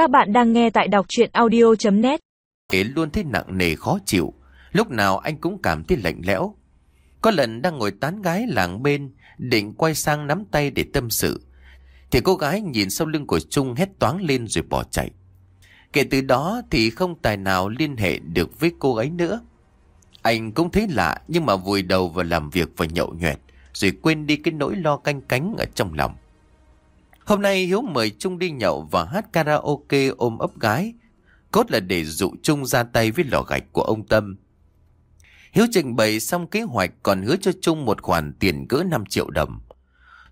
Các bạn đang nghe tại đọc chuyện audio.net Kể luôn thấy nặng nề khó chịu, Lúc nào anh cũng cảm thấy lạnh lẽo. Có lần đang ngồi tán gái làng bên, Định quay sang nắm tay để tâm sự. Thì cô gái nhìn sau lưng của Trung hét toáng lên rồi bỏ chạy. Kể từ đó thì không tài nào liên hệ được với cô ấy nữa. Anh cũng thấy lạ nhưng mà vùi đầu vào làm việc và nhậu nhẹt Rồi quên đi cái nỗi lo canh cánh ở trong lòng. Hôm nay Hiếu mời Trung đi nhậu và hát karaoke ôm ấp gái. Cốt là để dụ Trung ra tay với lò gạch của ông Tâm. Hiếu trình bày xong kế hoạch còn hứa cho Trung một khoản tiền cỡ 5 triệu đồng.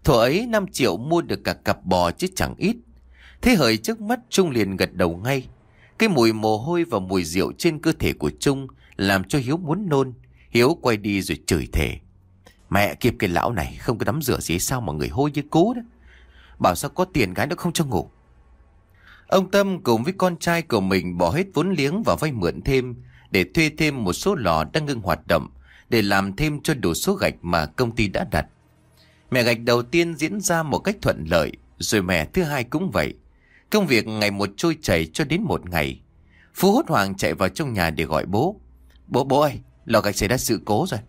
Thổ ấy 5 triệu mua được cả cặp bò chứ chẳng ít. Thế hời trước mắt Trung liền gật đầu ngay. Cái mùi mồ hôi và mùi rượu trên cơ thể của Trung làm cho Hiếu muốn nôn. Hiếu quay đi rồi chửi thề. Mẹ kịp cái lão này không có tắm rửa gì sao mà người hôi như cú đó. Bảo sao có tiền gái nó không cho ngủ Ông Tâm cùng với con trai của mình bỏ hết vốn liếng và vay mượn thêm để thuê thêm một số lò đang ngưng hoạt động để làm thêm cho đủ số gạch mà công ty đã đặt. Mẹ gạch đầu tiên diễn ra một cách thuận lợi, rồi mẹ thứ hai cũng vậy. Công việc ngày một trôi chảy cho đến một ngày. Phú hốt hoảng chạy vào trong nhà để gọi bố. Bố bố ơi, lò gạch xảy ra sự cố rồi.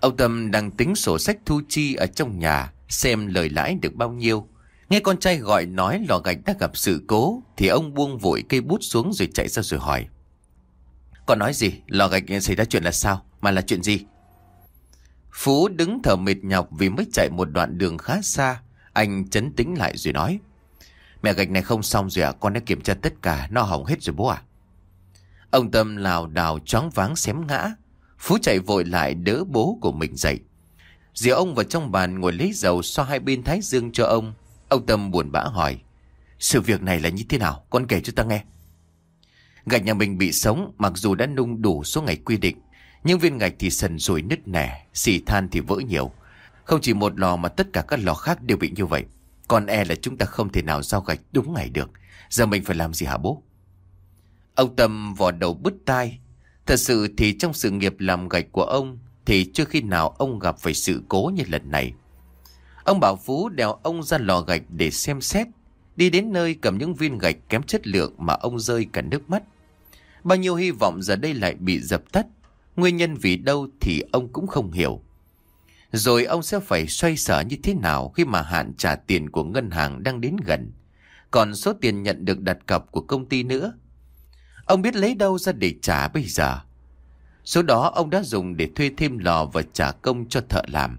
Ông Tâm đang tính sổ sách thu chi ở trong nhà xem lời lãi được bao nhiêu. Nghe con trai gọi nói lò gạch đã gặp sự cố thì ông buông vội cây bút xuống rồi chạy ra rồi hỏi. Con nói gì? Lò gạch xảy ra chuyện là sao? Mà là chuyện gì? Phú đứng thở mệt nhọc vì mới chạy một đoạn đường khá xa. Anh chấn tĩnh lại rồi nói. Mẹ gạch này không xong rồi à? Con đã kiểm tra tất cả, nó hỏng hết rồi bố à? Ông Tâm lào đào choáng váng xém ngã. Phú chạy vội lại đỡ bố của mình dậy dìa ông vào trong bàn ngồi lấy dầu xoa hai bên thái dương cho ông. Ông Tâm buồn bã hỏi. Sự việc này là như thế nào? Con kể cho ta nghe. Gạch nhà mình bị sống mặc dù đã nung đủ số ngày quy định. Nhưng viên gạch thì sần sùi nứt nẻ, xì than thì vỡ nhiều. Không chỉ một lò mà tất cả các lò khác đều bị như vậy. Còn e là chúng ta không thể nào giao gạch đúng ngày được. Giờ mình phải làm gì hả bố? Ông Tâm vò đầu bứt tai. Thật sự thì trong sự nghiệp làm gạch của ông thì chưa khi nào ông gặp phải sự cố như lần này. Ông Bảo Phú đèo ông ra lò gạch để xem xét. Đi đến nơi cầm những viên gạch kém chất lượng mà ông rơi cả nước mắt. Bao nhiêu hy vọng giờ đây lại bị dập tắt. Nguyên nhân vì đâu thì ông cũng không hiểu. Rồi ông sẽ phải xoay sở như thế nào khi mà hạn trả tiền của ngân hàng đang đến gần. Còn số tiền nhận được đặt cọc của công ty nữa. Ông biết lấy đâu ra để trả bây giờ. Số đó ông đã dùng để thuê thêm lò và trả công cho thợ làm.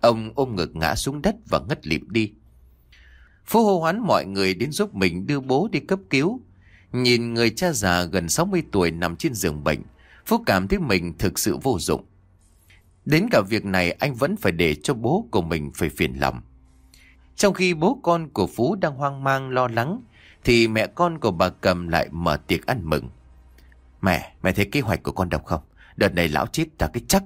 Ông ôm ngực ngã xuống đất và ngất lịm đi. Phú hô hoán mọi người đến giúp mình đưa bố đi cấp cứu. Nhìn người cha già gần 60 tuổi nằm trên giường bệnh, Phú cảm thấy mình thực sự vô dụng. Đến cả việc này anh vẫn phải để cho bố của mình phải phiền lòng. Trong khi bố con của Phú đang hoang mang lo lắng, thì mẹ con của bà Cầm lại mở tiệc ăn mừng. Mẹ, mẹ thấy kế hoạch của con đọc không? Đợt này lão chết ta cái chắc.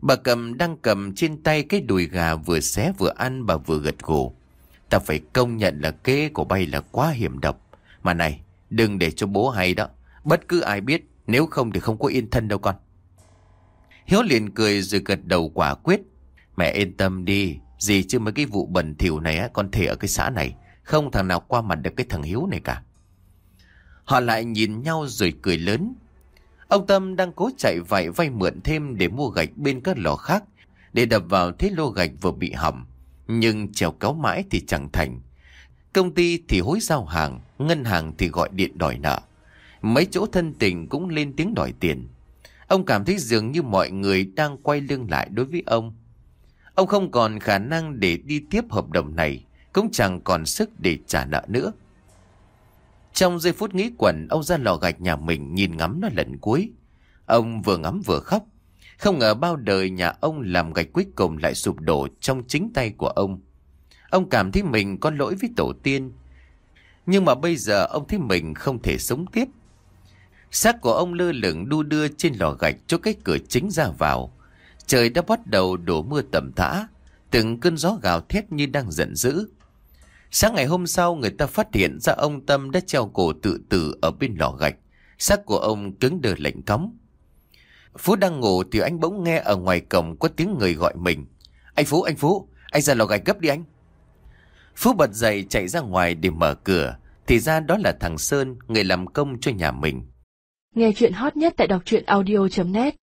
Bà cầm đang cầm trên tay cái đùi gà vừa xé vừa ăn bà vừa gật gù. Ta phải công nhận là kế của bay là quá hiểm độc. Mà này, đừng để cho bố hay đó. Bất cứ ai biết, nếu không thì không có yên thân đâu con. Hiếu liền cười rồi gật đầu quả quyết. Mẹ yên tâm đi, gì chứ mấy cái vụ bẩn thỉu này á, con thể ở cái xã này. Không thằng nào qua mặt được cái thằng Hiếu này cả. Họ lại nhìn nhau rồi cười lớn. Ông Tâm đang cố chạy vạy vay mượn thêm để mua gạch bên các lò khác để đập vào thế lô gạch vừa bị hỏng. Nhưng trèo cáo mãi thì chẳng thành. Công ty thì hối giao hàng, ngân hàng thì gọi điện đòi nợ. Mấy chỗ thân tình cũng lên tiếng đòi tiền. Ông cảm thấy dường như mọi người đang quay lưng lại đối với ông. Ông không còn khả năng để đi tiếp hợp đồng này, cũng chẳng còn sức để trả nợ nữa. Trong giây phút nghĩ quẩn, ông ra lò gạch nhà mình nhìn ngắm nó lần cuối. Ông vừa ngắm vừa khóc. Không ngờ bao đời nhà ông làm gạch cuối cùng lại sụp đổ trong chính tay của ông. Ông cảm thấy mình có lỗi với tổ tiên. Nhưng mà bây giờ ông thấy mình không thể sống tiếp. Xác của ông lơ lửng đu đưa trên lò gạch cho cái cửa chính ra vào. Trời đã bắt đầu đổ mưa tầm thả. Từng cơn gió gào thét như đang giận dữ. Sáng ngày hôm sau người ta phát hiện ra ông Tâm đã treo cổ tự tử ở bên lò gạch. Xác của ông cứng đờ lạnh cắm. Phú đang ngủ thì anh bỗng nghe ở ngoài cổng có tiếng người gọi mình. Anh Phú, anh Phú, anh ra lò gạch gấp đi anh. Phú bật dậy chạy ra ngoài để mở cửa Thì ra đó là thằng Sơn, người làm công cho nhà mình. Nghe chuyện hot nhất tại đọc truyện audio.net